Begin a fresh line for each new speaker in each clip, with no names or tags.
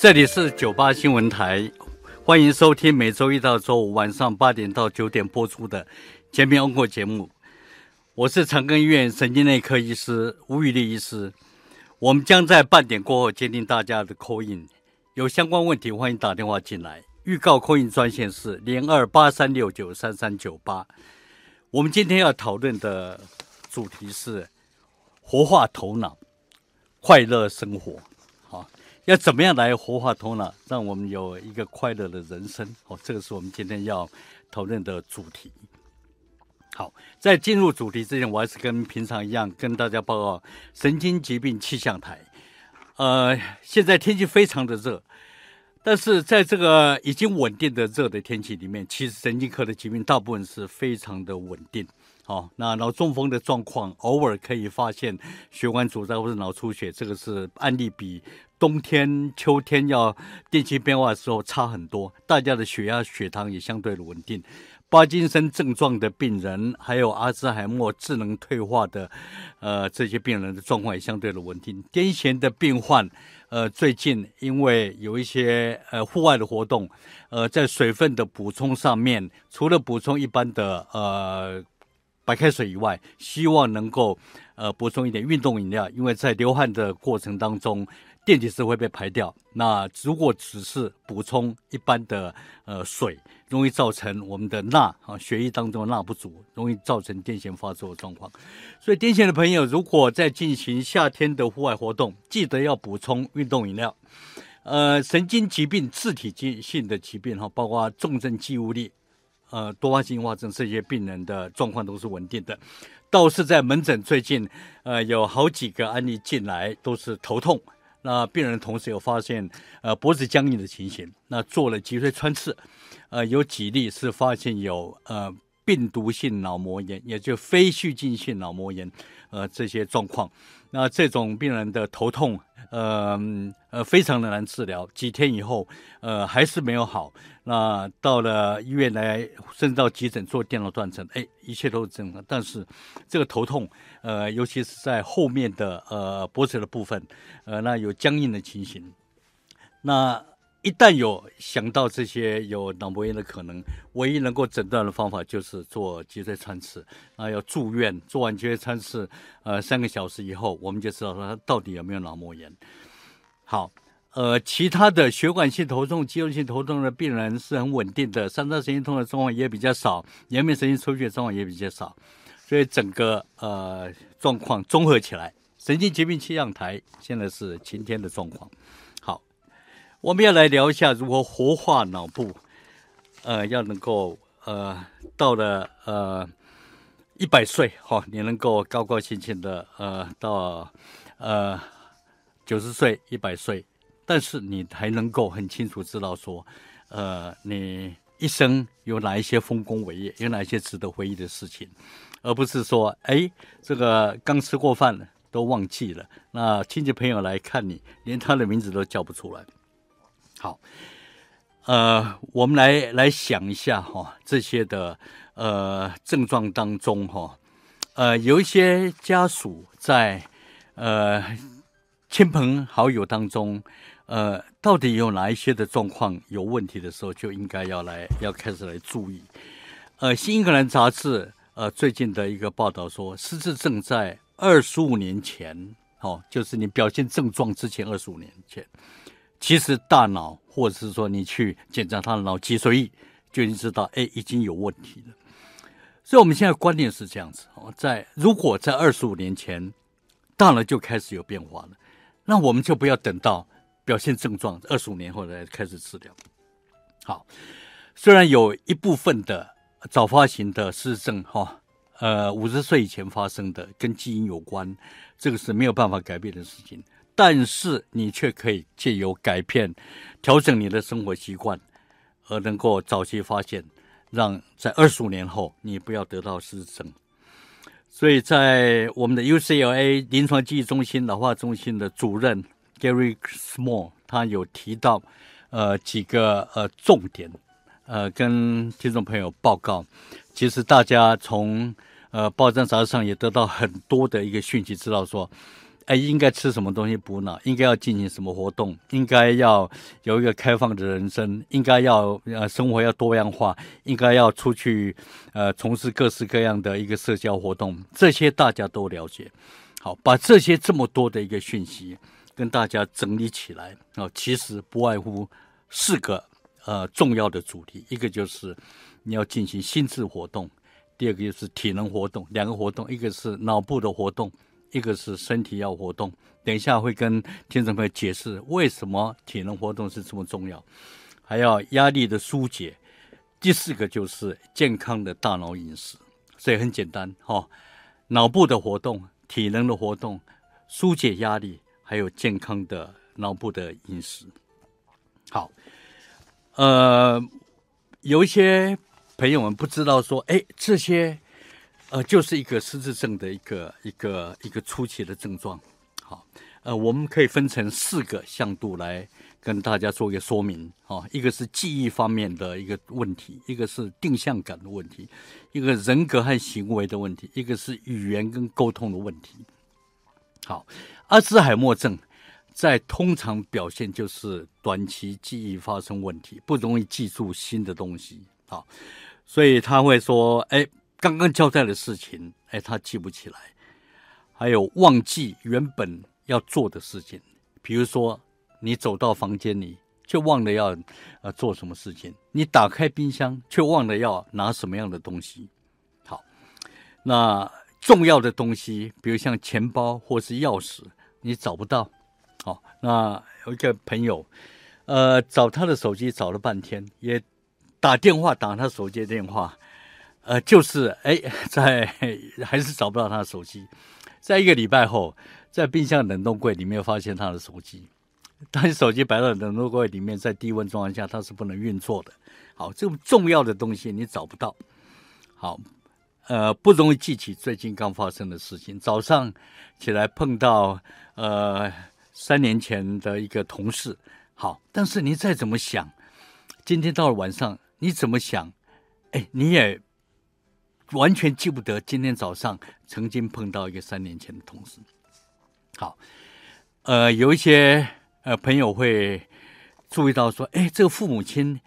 这里是九八新闻台，欢迎收听每周一到周五晚上八点到九点播出的《全民欧国》节目。我是长庚医院神经内科医师吴宇丽医师。我们将在半点过后接听大家的 call in，有相关问题欢迎打电话进来。预告 call in 专线是零二八三六九三三九八。我们今天要讨论的主题是活化头脑，快乐生活。要怎么样来活化头脑，让我们有一个快乐的人生？哦，这个是我们今天要讨论的主题。好，在进入主题之前，我还是跟平常一样跟大家报告神经疾病气象台。呃，现在天气非常的热，但是在这个已经稳定的热的天气里面，其实神经科的疾病大部分是非常的稳定。好，那脑中风的状况偶尔可以发现血管阻塞或者脑出血，这个是案例比冬天、秋天要天气变化的时候差很多。大家的血压、血糖也相对的稳定。帕金森症状的病人，还有阿兹海默智能退化的，呃，这些病人的状况也相对的稳定。癫痫的病患，呃，最近因为有一些呃户外的活动，呃，在水分的补充上面，除了补充一般的呃白开水以外，希望能够呃补充一点运动饮料，因为在流汗的过程当中。电解质会被排掉，那如果只是补充一般的呃水，容易造成我们的钠啊血液当中钠不足，容易造成癫痫发作的状况。所以癫痫的朋友，如果在进行夏天的户外活动，记得要补充运动饮料。呃，神经疾病、自体性的疾病哈，包括重症肌无力、呃多发性硬化症这些病人的状况都是稳定的。倒是在门诊最近，呃有好几个案例进来都是头痛。那病人同时有发现，呃，脖子僵硬的情形。那做了脊髓穿刺，呃，有几例是发现有呃病毒性脑膜炎，也就非细菌性脑膜炎，呃，这些状况。那这种病人的头痛，呃呃，非常的难治疗，几天以后，呃，还是没有好。那到了医院来，甚至到急诊做电脑断层，哎，一切都是正常。但是这个头痛，呃，尤其是在后面的呃脖子的部分，呃，那有僵硬的情形。那一旦有想到这些有脑膜炎的可能，唯一能够诊断的方法就是做脊椎穿刺。那要住院，做完脊椎穿刺，呃，三个小时以后，我们就知道他到底有没有脑膜炎。好，呃，其他的血管性头痛、肌肉性头痛的病人是很稳定的，三叉神经痛的状况也比较少，颜面神经出血状况也比较少，所以整个呃状况综合起来，神经疾病气象台现在是晴天的状况。我们要来聊一下如何活化脑部，呃，要能够呃到了呃一百岁哈，你能够高高兴兴的呃到呃九十岁、一百岁，但是你还能够很清楚知道说，呃，你一生有哪一些丰功伟业，有哪一些值得回忆的事情，而不是说，哎，这个刚吃过饭都忘记了，那亲戚朋友来看你，连他的名字都叫不出来。好，呃，我们来来想一下哈，这些的呃症状当中哈，呃，有一些家属在呃亲朋好友当中，呃，到底有哪一些的状况有问题的时候，就应该要来要开始来注意。呃，《新英格兰杂志》呃最近的一个报道说，失智症在二十五年前，哦，就是你表现症状之前二十五年前。其实大脑，或者是说你去检查他的脑脊髓液，就已经知道，哎，已经有问题了。所以我们现在观念是这样子：哦，在如果在二十五年前，大脑就开始有变化了，那我们就不要等到表现症状二十五年后来开始治疗。好，虽然有一部分的早发型的失症，哈，呃，五十岁以前发生的，跟基因有关，这个是没有办法改变的事情。但是你却可以借由改变、调整你的生活习惯，而能够早期发现，让在二十五年后你不要得到失智症。所以在我们的 UCLA 临床记忆中心老化中心的主任 Gary Small，他有提到呃几个呃重点，呃跟听众朋友报告。其实大家从呃报章杂志上也得到很多的一个讯息，知道说。哎，应该吃什么东西补脑？应该要进行什么活动？应该要有一个开放的人生？应该要呃生活要多样化？应该要出去呃从事各式各样的一个社交活动？这些大家都了解。好，把这些这么多的一个讯息跟大家整理起来啊，其实不外乎四个呃重要的主题，一个就是你要进行心智活动。第二个就是体能活动，两个活动，一个是脑部的活动，一个是身体要活动。等一下会跟听众朋友解释为什么体能活动是这么重要，还要压力的疏解。第四个就是健康的大脑饮食，所以很简单哈，脑部的活动、体能的活动、疏解压力，还有健康的脑部的饮食。好，呃，有一些。朋友们不知道说，哎，这些，呃，就是一个失智症的一个一个一个初期的症状。好，呃，我们可以分成四个向度来跟大家做一个说明。好，一个是记忆方面的一个问题，一个是定向感的问题，一个人格和行为的问题，一个是语言跟沟通的问题。好，阿兹海默症在通常表现就是短期记忆发生问题，不容易记住新的东西。好。所以他会说：“哎，刚刚交代的事情，哎，他记不起来。还有忘记原本要做的事情，比如说你走到房间里，却忘了要呃做什么事情；你打开冰箱，却忘了要拿什么样的东西。好，那重要的东西，比如像钱包或是钥匙，你找不到。好，那有一个朋友，呃，找他的手机找了半天，也。”打电话打他手机电话，呃，就是哎，在 还是找不到他的手机。在一个礼拜后，在冰箱冷冻柜里面发现他的手机，但是手机摆到冷冻柜里面，在低温状况下它是不能运作的。好，这么重要的东西你找不到，好，呃，不容易记起最近刚发生的事情。早上起来碰到呃三年前的一个同事，好，但是你再怎么想，今天到了晚上。你怎么想？哎，你也完全记不得今天早上曾经碰到一个三年前的同事。好，呃，有一些呃朋友会注意到说，哎，这个父母亲，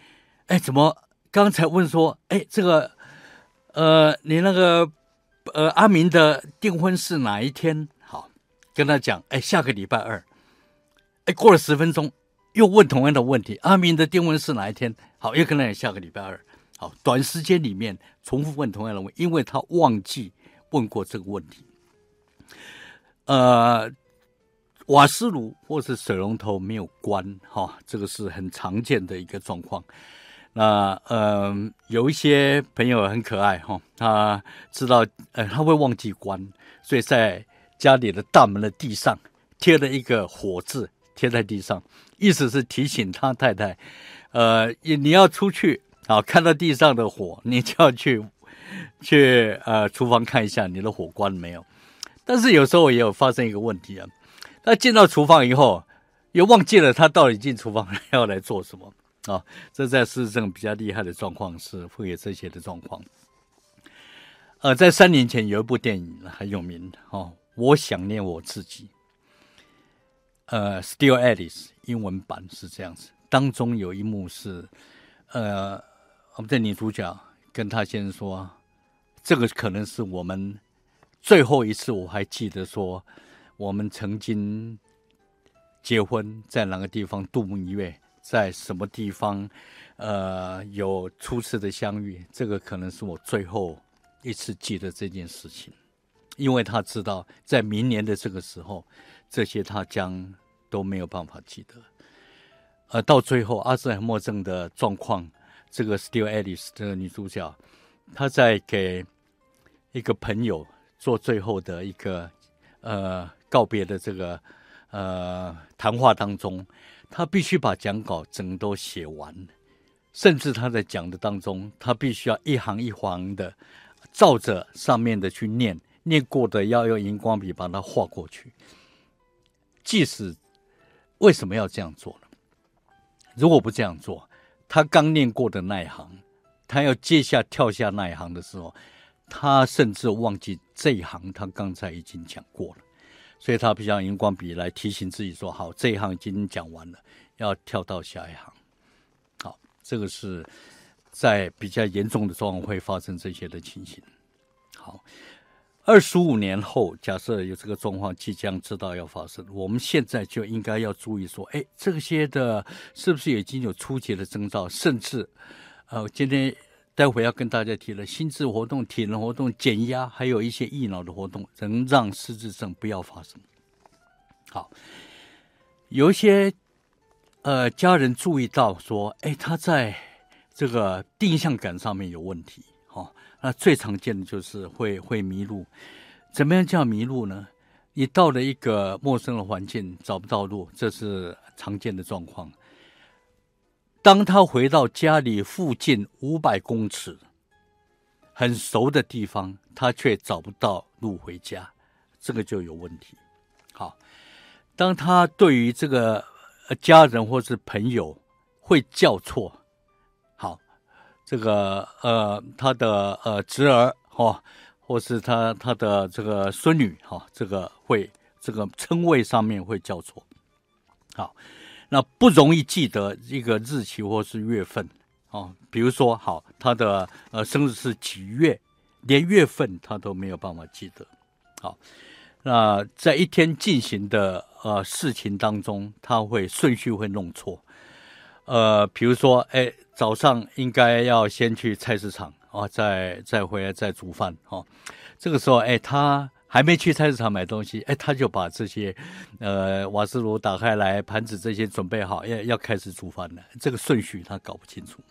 哎，怎么刚才问说，哎，这个呃，你那个呃阿明的订婚是哪一天？好，跟他讲，哎，下个礼拜二。哎，过了十分钟。又问同样的问题，阿明的订婚是哪一天？好，又可能下个礼拜二。好，短时间里面重复问同样的问题，因为他忘记问过这个问题。呃，瓦斯炉或是水龙头没有关，哈，这个是很常见的一个状况。那呃，有一些朋友很可爱，哈，他知道，呃，他会忘记关，所以在家里的大门的地上贴了一个火字。贴在地上，意思是提醒他太太，呃，你你要出去啊，看到地上的火，你就要去去呃厨房看一下你的火关没有。但是有时候也有发生一个问题啊，他进到厨房以后，又忘记了他到底进厨房 要来做什么啊。这在市政比较厉害的状况是会有这些的状况。呃，在三年前有一部电影很有名哦，我想念我自己。呃，Still Alice 英文版是这样子，当中有一幕是，呃，我们的女主角跟她先生说，这个可能是我们最后一次，我还记得说，我们曾经结婚在哪个地方度蜜月，在什么地方，呃，有初次的相遇，这个可能是我最后一次记得这件事情，因为他知道在明年的这个时候。这些他将都没有办法记得，而到最后阿兹海默症的状况，这个 Still Alice 这个女主角，她在给一个朋友做最后的一个呃告别的这个呃谈话当中，她必须把讲稿整都写完，甚至她在讲的当中，她必须要一行一行的照着上面的去念，念过的要用荧光笔把它画过去。即使为什么要这样做呢？如果不这样做，他刚念过的那一行，他要接下跳下那一行的时候，他甚至忘记这一行他刚才已经讲过了。所以他必须要荧光笔来提醒自己说：好，这一行已经讲完了，要跳到下一行。好，这个是在比较严重的状况会发生这些的情形。好，二十五年后，假设有这个状况即将知道要发生，我们现在就应该要注意说：哎，这些的是不是已经有初级的征兆？甚至，呃，今天。待会要跟大家提了，心智活动、体能活动、减压，还有一些益脑的活动，能让失智症不要发生。好，有一些呃家人注意到说，哎，他在这个定向感上面有问题。哦，那最常见的就是会会迷路。怎么样叫迷路呢？你到了一个陌生的环境找不到路，这是常见的状况。当他回到家里附近五百公尺很熟的地方，他却找不到路回家，这个就有问题。好，当他对于这个家人或是朋友会叫错，这个呃他的呃侄儿哈，或是他他的这个孙女哈，这个会这个称谓上面会叫错，好。那不容易记得一个日期或是月份哦，比如说，好，他的呃生日是几月，连月份他都没有办法记得。好，那在一天进行的呃事情当中，他会顺序会弄错。呃，比如说，哎，早上应该要先去菜市场啊，再再回来再煮饭哦。这个时候，哎，他。还没去菜市场买东西，哎，他就把这些，呃，瓦斯炉打开来，盘子这些准备好，要要开始煮饭了。这个顺序他搞不清楚。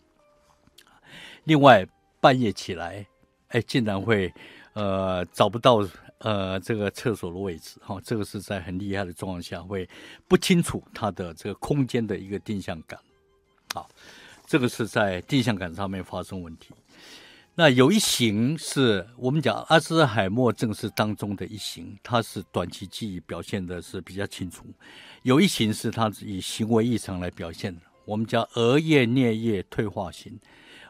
另外，半夜起来，哎，竟然会，呃，找不到呃这个厕所的位置，哈，这个是在很厉害的状况下会不清楚他的这个空间的一个定向感，好，这个是在定向感上面发生问题。那有一型是我们讲阿兹海默症是当中的一型，它是短期记忆表现的是比较清楚；有一型是它以行为异常来表现，我们叫额叶颞叶退化型。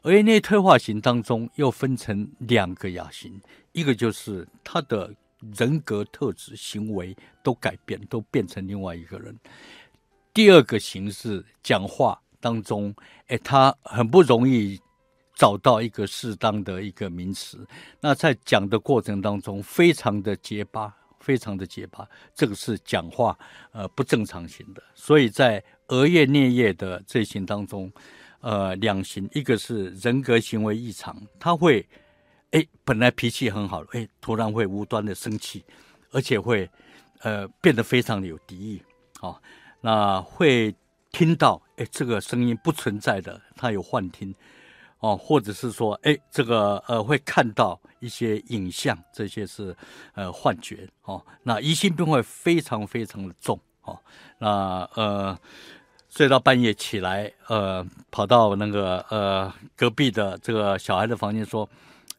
额叶颞退化型当中又分成两个亚型，一个就是他的人格特质、行为都改变，都变成另外一个人；第二个形式讲话当中，哎，他很不容易。找到一个适当的一个名词，那在讲的过程当中，非常的结巴，非常的结巴，这个是讲话呃不正常型的。所以在额叶颞叶的这型当中，呃两型，一个是人格行为异常，他会哎本来脾气很好，哎突然会无端的生气，而且会呃变得非常的有敌意，好，那会听到哎这个声音不存在的，他有幻听。哦，或者是说，哎，这个呃，会看到一些影像，这些是呃幻觉哦。那疑心病会非常非常的重哦。那呃，睡到半夜起来，呃，跑到那个呃隔壁的这个小孩的房间说，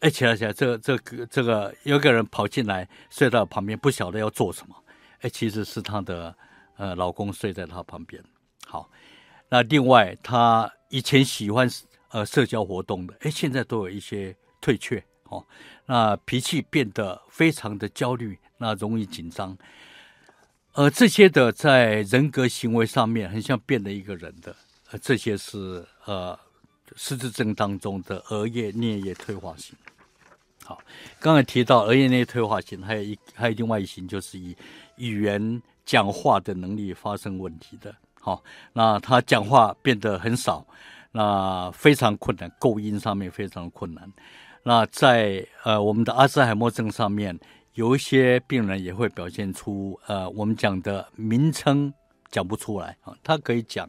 哎，起来起来，这这个这个有个人跑进来睡到旁边，不晓得要做什么。哎，其实是她的呃老公睡在她旁边。好，那另外他以前喜欢。呃，社交活动的，哎，现在都有一些退却哦。那脾气变得非常的焦虑，那容易紧张。呃，这些的在人格行为上面，很像变了一个人的。呃，这些是呃失智症当中的额叶颞叶退化型。好，刚才提到额叶颞叶退化型，还有一还有另外一型，就是以语言讲话的能力发生问题的。好，那他讲话变得很少。那非常困难，构音上面非常困难。那在呃我们的阿兹海默症上面，有一些病人也会表现出呃我们讲的名称讲不出来啊，他可以讲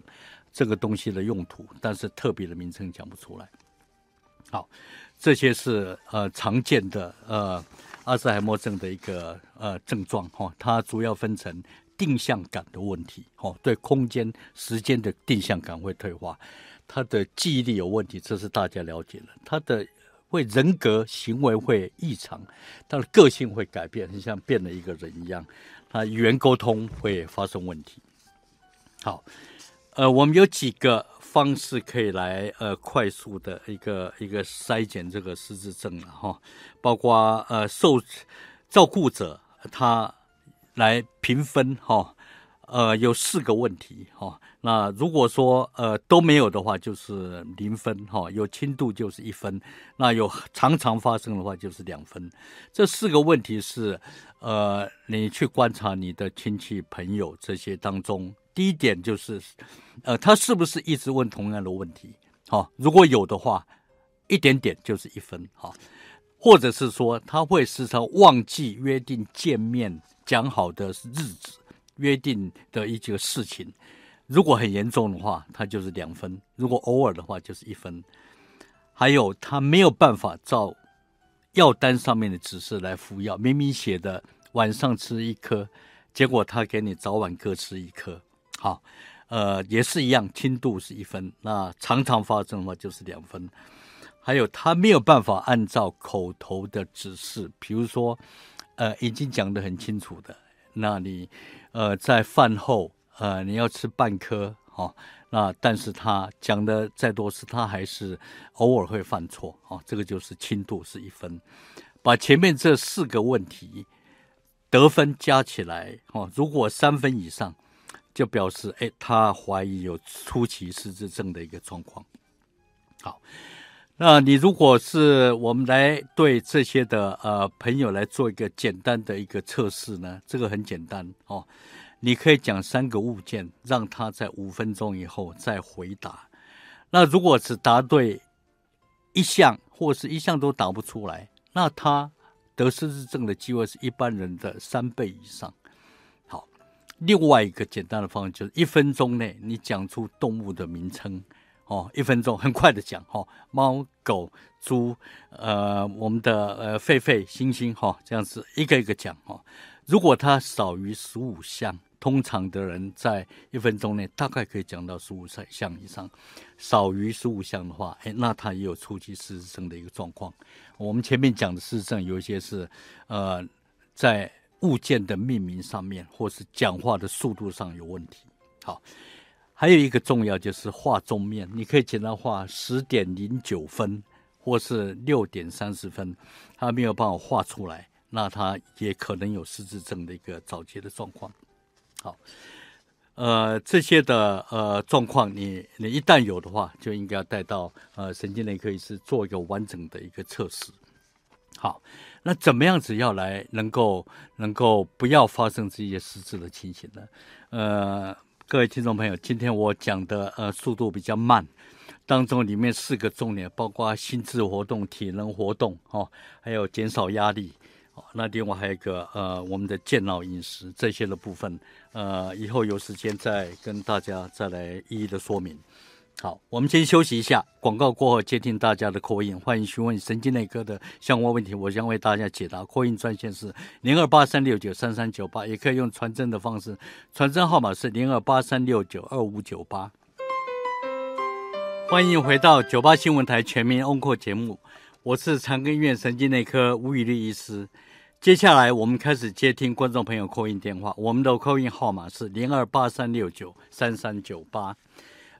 这个东西的用途，但是特别的名称讲不出来。好，这些是呃常见的呃阿兹海默症的一个呃症状哈，它主要分成定向感的问题哦，对空间时间的定向感会退化。他的记忆力有问题，这是大家了解的。他的会人格行为会异常，他的个性会改变，很像变了一个人一样。他语言沟通会发生问题。好，呃，我们有几个方式可以来呃快速的一个一个筛检这个失智症了哈，包括呃受照顾者他来评分哈，呃，有四个问题哈。那如果说呃都没有的话，就是零分哈；有轻度就是一分；那有常常发生的话就是两分。这四个问题是呃，你去观察你的亲戚朋友这些当中，第一点就是呃，他是不是一直问同样的问题？好，如果有的话，一点点就是一分哈；或者是说他会时常忘记约定见面讲好的日子、约定的一个事情。如果很严重的话，他就是两分；如果偶尔的话，就是一分。还有，他没有办法照药单上面的指示来服药，明明写的晚上吃一颗，结果他给你早晚各吃一颗。好，呃，也是一样，轻度是一分，那常常发生的话就是两分。还有，他没有办法按照口头的指示，比如说，呃，已经讲得很清楚的，那你，呃，在饭后。呃，你要吃半颗，哈，那但是他讲的再多次，他还是偶尔会犯错，哦，这个就是轻度是一分。把前面这四个问题得分加起来，哦，如果三分以上，就表示哎，他怀疑有初期失智症的一个状况。好，那你如果是我们来对这些的呃朋友来做一个简单的一个测试呢，这个很简单哦。你可以讲三个物件，让他在五分钟以后再回答。那如果只答对一项，或是一项都答不出来，那他得失智症的机会是一般人的三倍以上。好，另外一个简单的方法就是一分钟内你讲出动物的名称哦，一分钟很快的讲哈，猫、狗、猪，呃，我们的呃狒狒、猩猩哈，这样子一个一个讲哈。如果它少于十五项。通常的人在一分钟内大概可以讲到十五项以上，少于十五项的话，哎，那它也有初期失智症的一个状况。我们前面讲的失智症有一些是，呃，在物件的命名上面，或是讲话的速度上有问题。好，还有一个重要就是画钟面，你可以简单画十点零九分，或是六点三十分，他没有办法画出来，那他也可能有失智症的一个早期的状况。好，呃，这些的呃状况，你你一旦有的话，就应该要带到呃神经内科医师做一个完整的一个测试。好，那怎么样子要来能够能够不要发生这些失智的情形呢？呃，各位听众朋友，今天我讲的呃速度比较慢，当中里面四个重点包括心智活动、体能活动，哦，还有减少压力。那另外还有一个呃，我们的健脑饮食这些的部分，呃，以后有时间再跟大家再来一一的说明。好，我们先休息一下，广告过后接听大家的口音，欢迎询问神经内科的相关问题，我将为大家解答。口音专线是零二八三六九三三九八，也可以用传真的方式，传真号码是零二八三六九二五九八。欢迎回到九八新闻台全民欧扩节目，我是长庚医院神经内科吴宇立医师。接下来我们开始接听观众朋友扣印电话，我们的扣印号码是零二八三六九三三九八。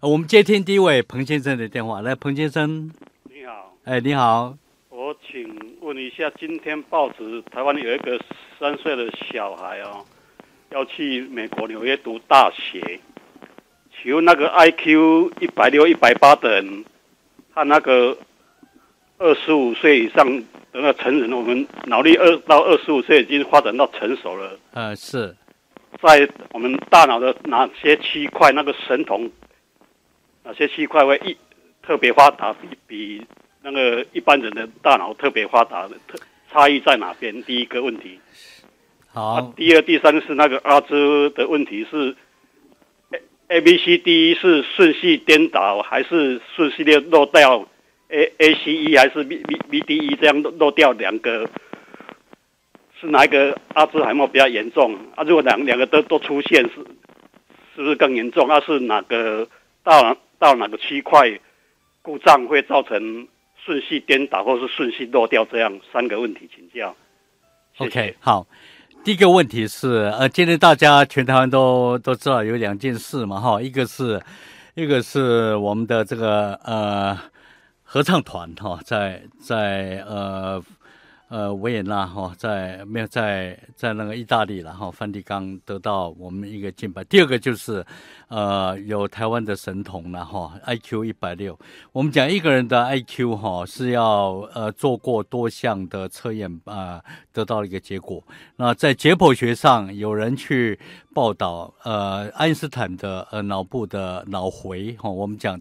我们接听第一位彭先生的电话，来，彭先生，
你好，
哎，你好，
我请问一下，今天报纸台湾有一个三岁的小孩哦，要去美国纽约读大学，请问那个 IQ 一百六一百八的人，他那个二十五岁以上。等到成人，我们脑力二到二十五岁已经发展到成熟了。
呃，是
在我们大脑的哪些区块，那个神童，哪些区块会一特别发达，比比那个一般人的大脑特别发达的特差异在哪边？第一个问题。
好。
第二、第三是那个阿兹的问题是，A A B C D 是顺序颠倒还是顺序的漏掉？A A C E 还是 B B B D E 这样漏漏掉两个，是哪一个阿兹海默比较严重？啊，如果两两个都都出现，是是不是更严重？啊，是哪个到到哪个区块故障会造成顺序颠倒，或是顺序漏掉？这样三个问题请教。
OK，好，第一个问题是，呃，今天大家全台湾都都知道有两件事嘛，哈，一个是一个是我们的这个呃。合唱团哈，在在呃呃，维也纳哈，在没有在在那个意大利了哈，梵蒂冈得到我们一个金牌。第二个就是，呃，有台湾的神童了哈，I Q 一百六。我们讲一个人的 I Q 哈是要呃做过多项的测验啊，得到一个结果。那在解剖学上，有人去报道，呃，爱因斯坦的呃脑部的脑回哈，我们讲。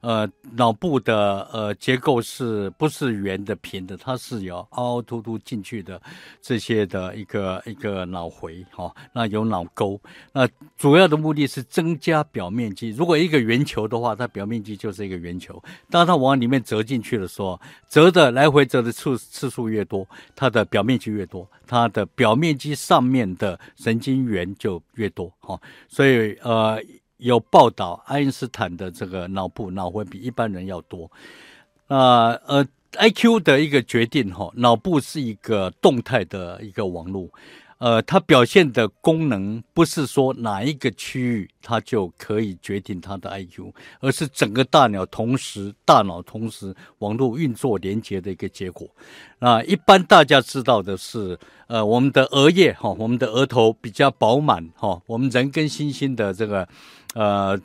呃，脑部的呃结构是不是圆的、平的？它是有凹凹凸凸进去的这些的一个一个脑回哈。那有脑沟，那主要的目的是增加表面积。如果一个圆球的话，它表面积就是一个圆球。当它往里面折进去的时候，折的来回折的次次数越多，它的表面积越多，它的表面积上面的神经元就越多哈。所以呃。有报道，爱因斯坦的这个脑部脑回比一般人要多。那呃，I Q 的一个决定哈，脑部是一个动态的一个网络。呃，它表现的功能不是说哪一个区域它就可以决定它的 IQ，而是整个大脑同时大脑同时网络运作连接的一个结果。那一般大家知道的是，呃，我们的额叶哈，我们的额头比较饱满哈，我们人跟猩猩的这个，呃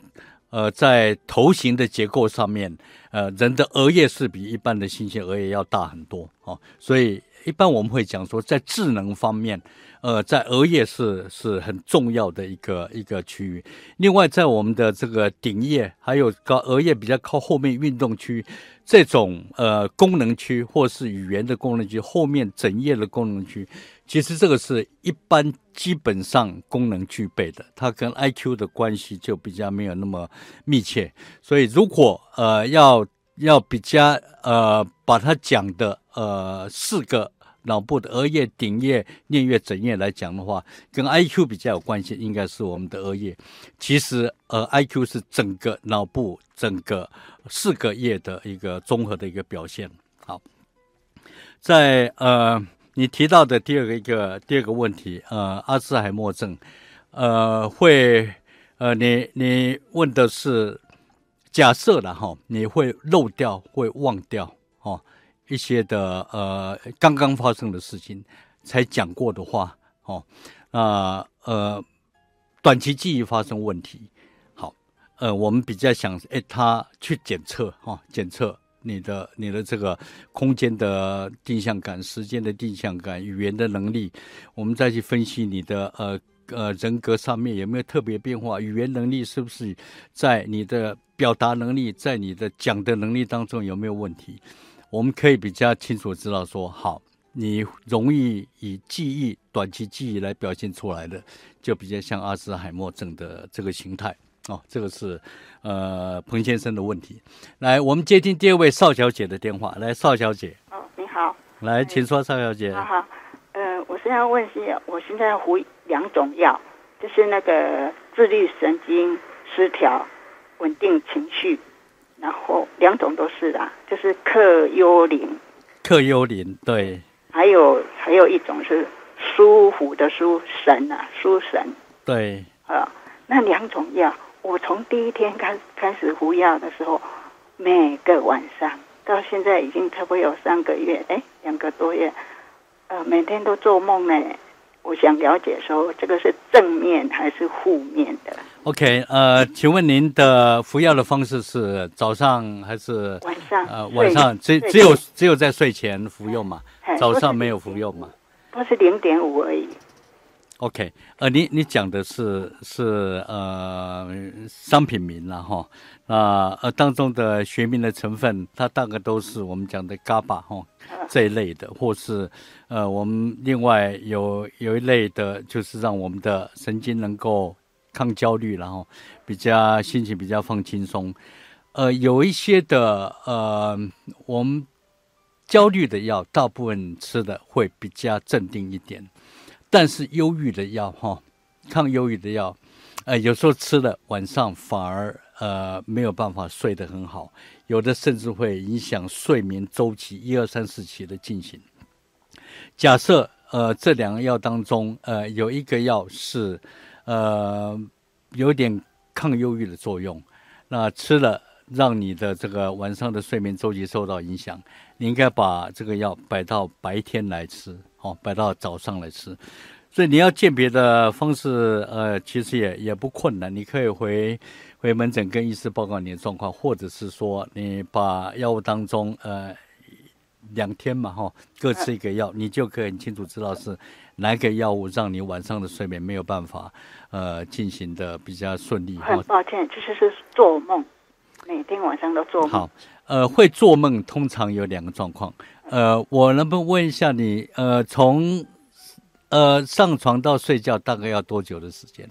呃，在头型的结构上面，呃，人的额叶是比一般的猩猩额叶要大很多哦，所以一般我们会讲说，在智能方面。呃，在额叶是是很重要的一个一个区域。另外，在我们的这个顶叶，还有高额叶比较靠后面运动区，这种呃功能区或是语言的功能区，后面整叶的功能区，其实这个是一般基本上功能具备的，它跟 I Q 的关系就比较没有那么密切。所以，如果呃要要比较呃把它讲的呃四个。脑部的额叶、顶叶、颞叶、枕叶来讲的话，跟 I Q 比较有关系，应该是我们的额叶。其实，呃，I Q 是整个脑部整个四个叶的一个综合的一个表现。好，在呃，你提到的第二个一个第二个问题，呃，阿兹海默症，呃，会，呃，你你问的是假设的哈，你会漏掉，会忘掉，哦。一些的呃刚刚发生的事情才讲过的话，哦，那呃短期记忆发生问题，好，呃我们比较想哎他去检测哈，检测你的你的这个空间的定向感、时间的定向感、语言的能力，我们再去分析你的呃呃人格上面有没有特别变化，语言能力是不是在你的表达能力，在你的讲的能力当中有没有问题？我们可以比较清楚知道说，好，你容易以记忆、短期记忆来表现出来的，就比较像阿兹海默症的这个形态哦。这个是呃彭先生的问题。来，我们接听第二位邵小姐的电话。来，邵小姐。
哦，你好。
来，请说，邵小姐。
好好。呃，我是要问是，我现在服两种药，就是那个自律神经失调、稳定情绪。然后两种都是啦，就是克幽灵，
克幽灵对，
还有还有一种是舒服的舒神啊，舒神。
对。
啊，那两种药，我从第一天开开始服药的时候，每个晚上到现在已经差不多有三个月，哎，两个多月，呃，每天都做梦呢。我想了解说，这个是正面还是负面的
？OK，呃，请问您的服药的方式是早上还是
晚上？
呃，晚上只只有只有在睡前服用嘛？早上没有服用嘛？
不是零点五而已。
OK，呃，你你讲的是是呃商品名了哈，那呃当中的学名的成分，它大概都是我们讲的 GABA 哈这一类的，或是呃我们另外有有一类的，就是让我们的神经能够抗焦虑，然后比较心情比较放轻松。呃，有一些的呃我们焦虑的药，大部分吃的会比较镇定一点。但是忧郁的药哈，抗忧郁的药，呃，有时候吃了晚上反而呃没有办法睡得很好，有的甚至会影响睡眠周期一二三四期的进行。假设呃这两个药当中呃有一个药是呃有点抗忧郁的作用，那吃了让你的这个晚上的睡眠周期受到影响，你应该把这个药摆到白天来吃，哦，摆到早上来吃。所以你要鉴别的方式，呃，其实也也不困难，你可以回回门诊跟医师报告你的状况，或者是说你把药物当中，呃，两天嘛，哈，各吃一个药，你就可以很清楚知道是哪一个药物让你晚上的睡眠没有办法，呃，进行的比较顺利。
很抱歉，就是是做梦，每天晚上都做梦。
好，呃，会做梦通常有两个状况，呃，我能不能问一下你，呃，从呃，上床到睡觉大概要多久的时间？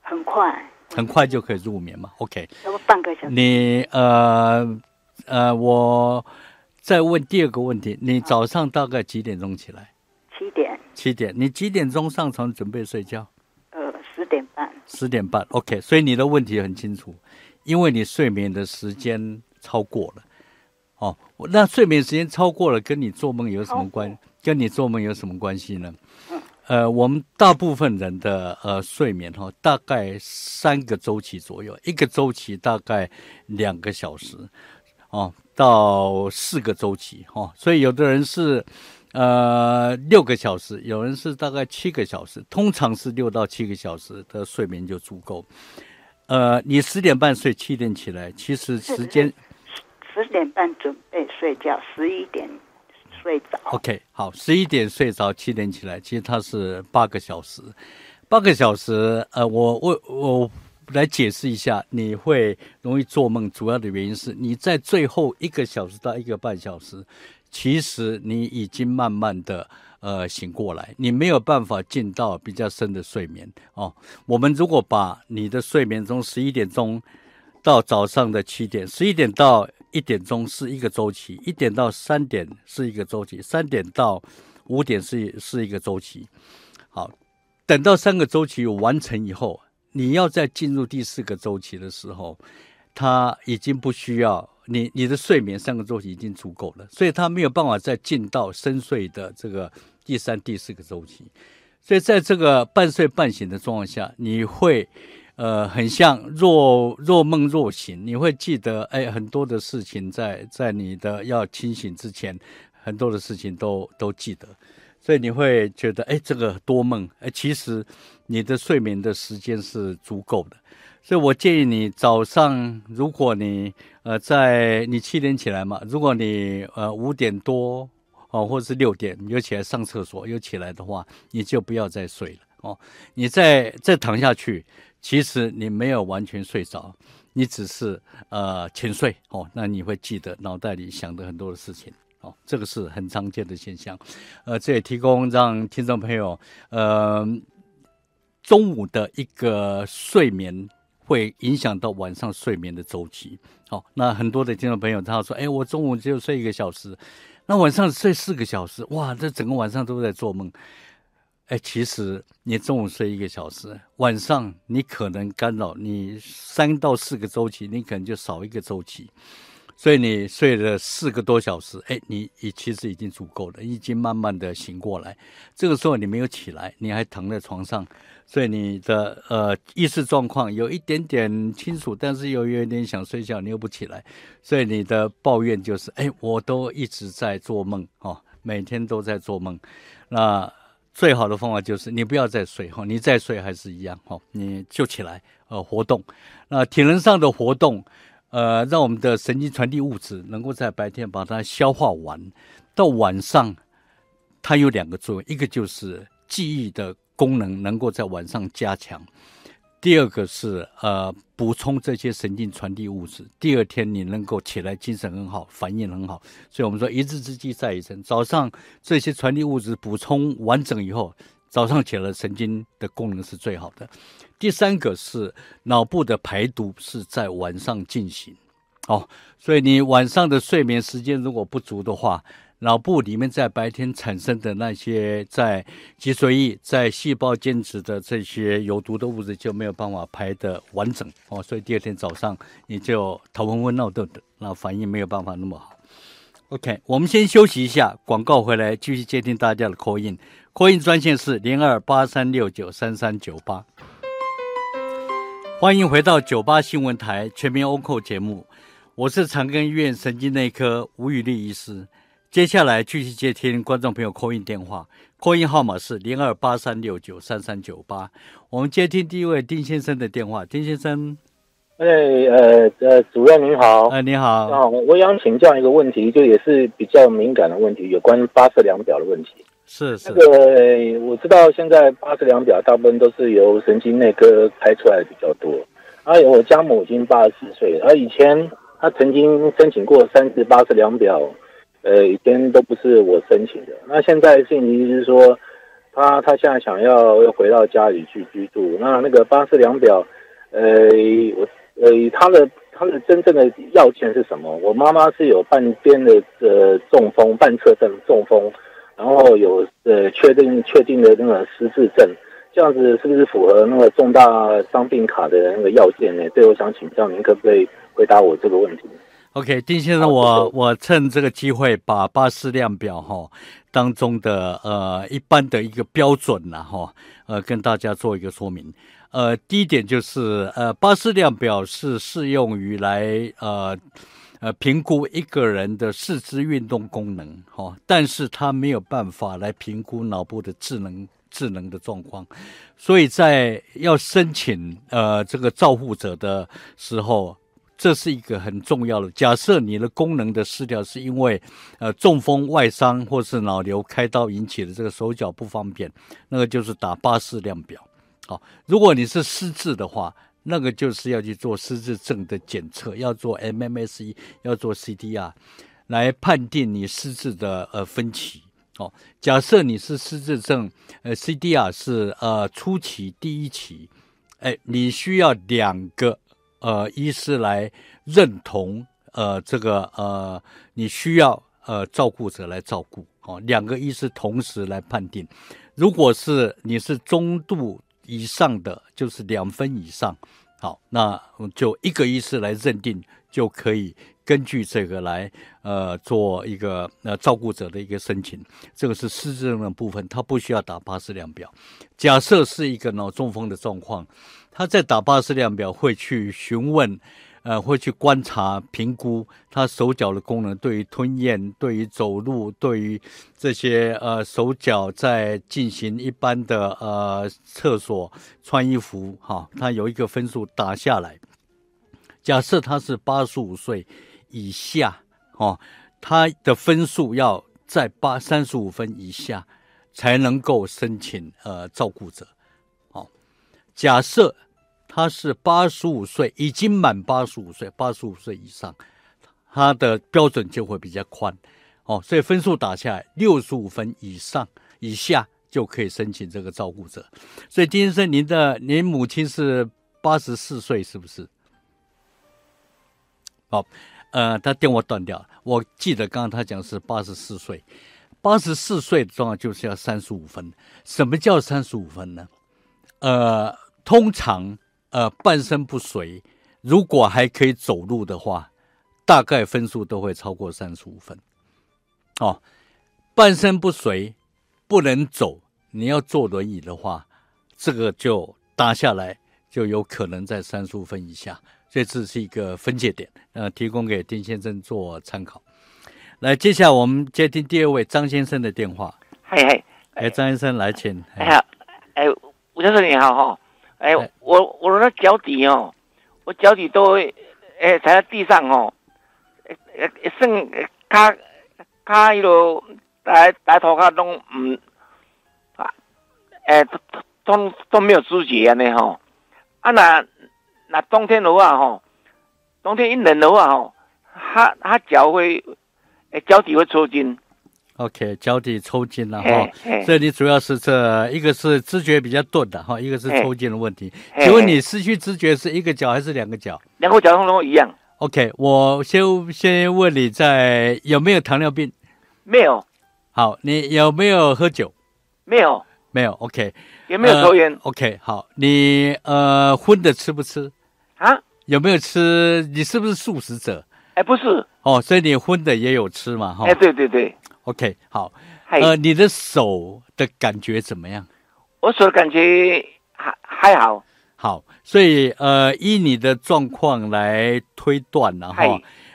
很快，
很快就可以入眠嘛。OK，
要半个小时。
你呃呃，我再问第二个问题，你早上大概几点钟起来？
七点。
七点，你几点钟上床准备睡觉？
呃，十点半。
十点半，OK。所以你的问题很清楚，因为你睡眠的时间超过了。哦，那睡眠时间超过了，跟你做梦有什么关？跟你做梦有什么关系呢？呃，我们大部分人的呃睡眠哈，大概三个周期左右，一个周期大概两个小时，哦，到四个周期哈，所以有的人是呃六个小时，有人是大概七个小时，通常是六到七个小时的睡眠就足够。呃，你十点半睡，七点起来，其实时间
十点半准备睡觉，十一点。睡着
，OK，好，十一点睡着，七点起来，其实它是八个小时，八个小时。呃，我我我来解释一下，你会容易做梦，主要的原因是你在最后一个小时到一个半小时，其实你已经慢慢的呃醒过来，你没有办法进到比较深的睡眠哦。我们如果把你的睡眠从十一点钟到早上的七点，十一点到。一点钟是一个周期，一点到三点是一个周期，三点到五点是是一个周期。好，等到三个周期完成以后，你要再进入第四个周期的时候，它已经不需要你你的睡眠三个周期已经足够了，所以他没有办法再进到深睡的这个第三、第四个周期。所以在这个半睡半醒的状况下，你会。呃，很像若若梦若醒，你会记得哎，很多的事情在在你的要清醒之前，很多的事情都都记得，所以你会觉得哎，这个多梦哎，其实你的睡眠的时间是足够的，所以我建议你早上，如果你呃在你七点起来嘛，如果你呃五点多哦，或者是六点又起来上厕所又起来的话，你就不要再睡了哦，你再再躺下去。其实你没有完全睡着，你只是呃浅睡哦，那你会记得脑袋里想的很多的事情哦，这个是很常见的现象，呃，这也提供让听众朋友呃中午的一个睡眠会影响到晚上睡眠的周期。好，那很多的听众朋友他说，哎，我中午只有睡一个小时，那晚上睡四个小时，哇，这整个晚上都在做梦。哎，其实你中午睡一个小时，晚上你可能干扰你三到四个周期，你可能就少一个周期，所以你睡了四个多小时，哎，你你其实已经足够了，已经慢慢的醒过来。这个时候你没有起来，你还躺在床上，所以你的呃意识状况有一点点清楚，但是又有一点想睡觉，你又不起来，所以你的抱怨就是，哎，我都一直在做梦哦，每天都在做梦，那。最好的方法就是你不要再睡哈，你再睡还是一样哈，你就起来呃活动，那体能上的活动，呃让我们的神经传递物质能够在白天把它消化完，到晚上它有两个作用，一个就是记忆的功能能够在晚上加强。第二个是呃补充这些神经传递物质，第二天你能够起来精神很好，反应很好。所以我们说一日之计在于晨，早上这些传递物质补充完整以后，早上起来神经的功能是最好的。第三个是脑部的排毒是在晚上进行，哦，所以你晚上的睡眠时间如果不足的话。脑部里面在白天产生的那些在脊髓液、在细胞间质的这些有毒的物质就没有办法排的完整哦，所以第二天早上你就头昏昏闹豆的，那反应没有办法那么好。OK，我们先休息一下，广告回来继续接听大家的 call in，call in 专线是零二八三六九三三九八。欢迎回到九八新闻台全民 OCO 节目，我是长庚医院神经内科吴宇丽医师。接下来继续接听观众朋友 call in 电话，call in 号码是零二八三六九三三九八。我们接听第一位丁先生的电话，丁先生，
哎，呃呃，主任您好，
哎，你好，
啊，我想请教一个问题，就也是比较敏感的问题，有关巴氏量表的问题。
是是，
那个我知道现在巴氏量表大部分都是由神经内科开出来的比较多。啊，我家母已经八十四岁，啊以前他曾经申请过三次八四量表，呃，以前都不是我申请的。那现在信息是说，他他现在想要要回到家里去居住。那那个八四量表，呃，我呃，他的他的真正的要件是什么？我妈妈是有半边的呃中风，半侧症中风。然后有呃确定确定的那个失智症，这样子是不是符合那个重大伤病卡的那个要件呢？所以我想请教您，可不可以回答我这个问题
？OK，丁先生，我我趁这个机会把巴斯量表哈当中的呃一般的一个标准呐哈呃跟大家做一个说明。呃，第一点就是呃巴斯量表是适用于来呃。呃，评估一个人的四肢运动功能，哈，但是他没有办法来评估脑部的智能智能的状况，所以在要申请呃这个照护者的时候，这是一个很重要的。假设你的功能的失调是因为呃中风外伤或是脑瘤开刀引起的这个手脚不方便，那个就是打巴氏量表。好，如果你是失智的话。那个就是要去做失智症的检测，要做 MMSE，要做 CDR，来判定你失智的呃分歧。哦，假设你是失智症，呃 CDR 是呃初期第一期，哎，你需要两个呃医师来认同呃这个呃你需要呃照顾者来照顾，哦，两个医师同时来判定。如果是你是中度。以上的就是两分以上，好，那就一个医师来认定，就可以根据这个来呃做一个呃照顾者的一个申请。这个是失智症的部分，他不需要打巴氏量表。假设是一个脑中风的状况，他在打巴氏量表会去询问。呃，会去观察、评估他手脚的功能，对于吞咽、对于走路、对于这些呃手脚在进行一般的呃厕所、穿衣服，哈，他有一个分数打下来。假设他是八十五岁以下，哦，他的分数要在八三十五分以下才能够申请呃照顾者。哦，假设。他是八十五岁，已经满八十五岁，八十五岁以上，他的标准就会比较宽，哦，所以分数打下来六十五分以上以下就可以申请这个照顾者。所以丁先生，您的您母亲是八十四岁，是不是？好，呃，他电话断掉。我记得刚刚他讲是八十四岁，八十四岁的状况就是要三十五分。什么叫三十五分呢？呃，通常。呃，半身不遂，如果还可以走路的话，大概分数都会超过三十五分。哦，半身不遂，不能走，你要坐轮椅的话，这个就打下来就有可能在三十五分以下。这次是一个分界点，呃，提供给丁先生做参考。来，接下来我们接听第二位张先生的电话。
嗨嗨，
哎，张先生来，请。
哎呀，哎，吴先生你好哈。哎，我我的脚底哦，我脚底都哎踩在地上哦，哎哎剩卡卡一路大大头卡都唔啊，哎都都都没有知觉啊呢吼，啊那那冬天的话吼，冬天一冷的话吼，他他脚会哎脚底会抽筋。
OK，脚底抽筋了哈，所以你主要是这一个是知觉比较钝的哈，一个是抽筋的问题。请问你失去知觉是一个脚还是两个脚？
两个脚都一样。
OK，我先先问你在有没有糖尿病？
没有。
好，你有没有喝酒？
没有。
没有。OK，
有没有抽烟
？OK，好，你呃荤的吃不吃？
啊？
有没有吃？你是不是素食者？
哎，不是。
哦，所以你荤的也有吃嘛？哈。
哎，对对对。
OK，好，呃，你的手的感觉怎么样？
我手的感觉还还好，
好，所以呃，依你的状况来推断了
哈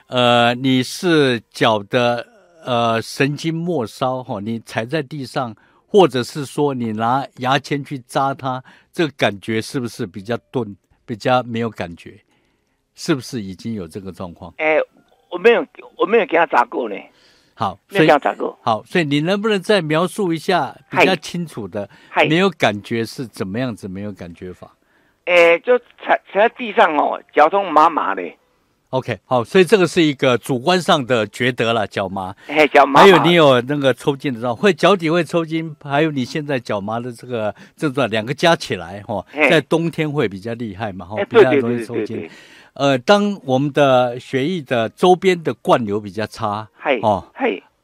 呃，你是脚的呃神经末梢哈，你踩在地上，或者是说你拿牙签去扎它，这个感觉是不是比较钝，比较没有感觉？是不是已经有这个状况？
哎，我没有，我没有给他砸过呢，
好，
没
所以
有给他砸过。
好，所以你能不能再描述一下比较清楚的？
嗨
没有感觉是怎么样子？没有感觉法
哎，就踩踩在地上哦，脚痛麻麻的，
？OK，好，所以这个是一个主观上的觉得了，脚麻。
哎，脚麻麻。
还有你有那个抽筋的状况，会脚底会抽筋，还有你现在脚麻的这个症状，两个加起来哈，
嘿
在冬天会比较厉害嘛哈
哎，，
比较容易抽筋
对对对。，
呃，当我们的血液的周边的灌流比较差，
嗨
哦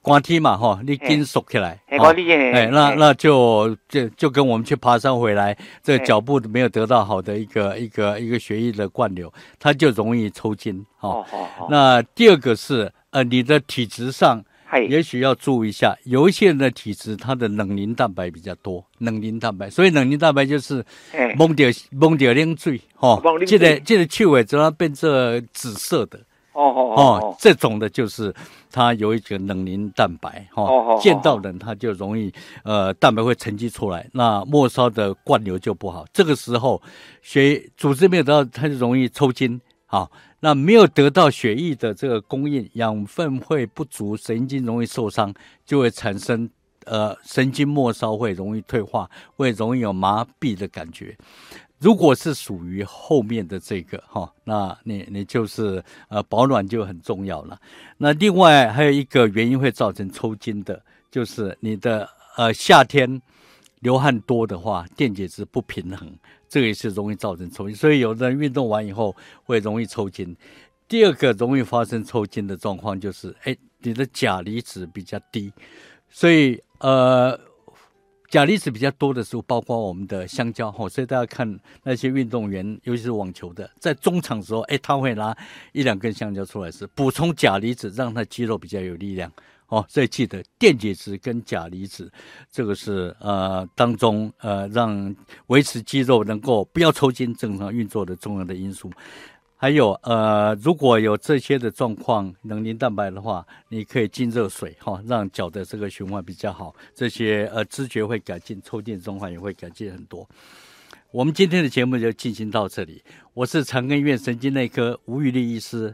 嗨，
光梯嘛哈，你筋缩起来，哦
哎
那那就就就跟我们去爬山回来，这脚部没有得到好的一个一个一个血液的灌流，它就容易抽筋哦。
哦哦哦，
那第二个是呃，你的体质上也许要注意一下，有一些人的体质它的冷凝蛋白比较多，冷凝蛋白，所以冷凝蛋白就是
哎。
蒙掉蒙掉冷水哦
蒙冷，
这个
水
这个气味只要变成紫色的。
哦哦
哦
哦，
这种的就是它有一个冷凝蛋白
哦
哈
哦，
见到冷它就容易呃蛋白会沉积出来，那末梢的灌流就不好。这个时候血组织没有得到，它就容易抽筋。好，那没有得到血液的这个供应，养分会不足，神经容易受伤，就会产生呃神经末梢会容易退化，会容易有麻痹的感觉。如果是属于后面的这个哈，那你你就是呃保暖就很重要了。那另外还有一个原因会造成抽筋的，就是你的呃夏天流汗多的话，电解质不平衡，这也是容易造成抽筋。所以有的人运动完以后会容易抽筋。第二个容易发生抽筋的状况就是，哎，你的钾离子比较低，所以呃。钾离子比较多的时候，包括我们的香蕉哈，所以大家看那些运动员，尤其是网球的，在中场的时候，哎，他会拿一两根香蕉出来吃，补充钾离子，让他肌肉比较有力量哦。所以记得电解质跟钾离子，这个是呃当中呃让维持肌肉能够不要抽筋、正常运作的重要的因素。还有呃，如果有这些的状况，能凝蛋白的话，你可以浸热水哈、让脚的这个循环比较好，这些呃知觉会改进，抽筋状况也会改进很多。我们今天的节目就进行到这里，我是长庚医院神经内科吴玉丽医师，